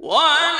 What?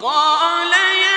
قال يا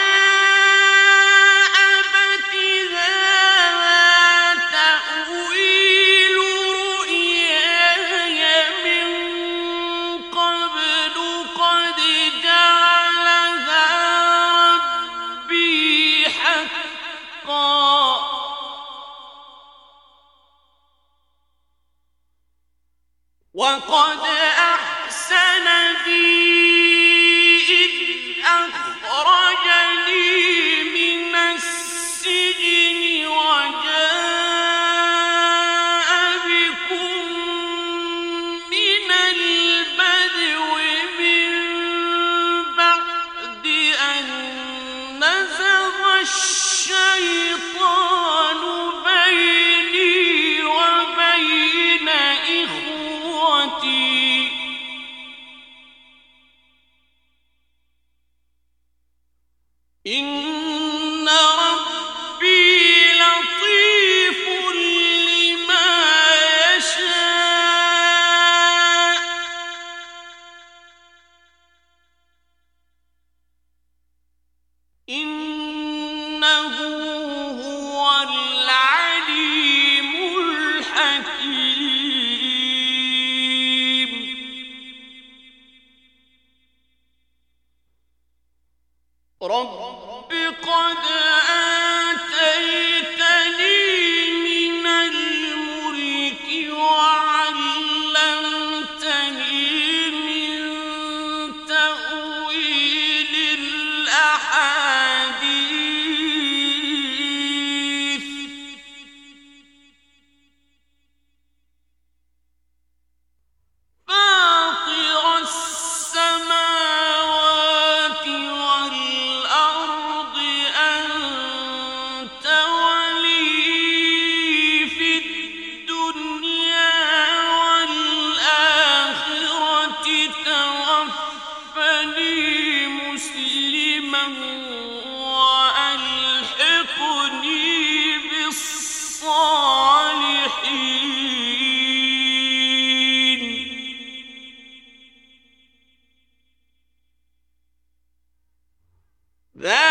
That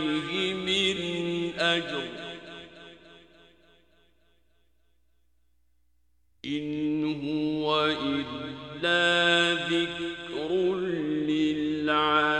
هو إلا ذكر للعالمين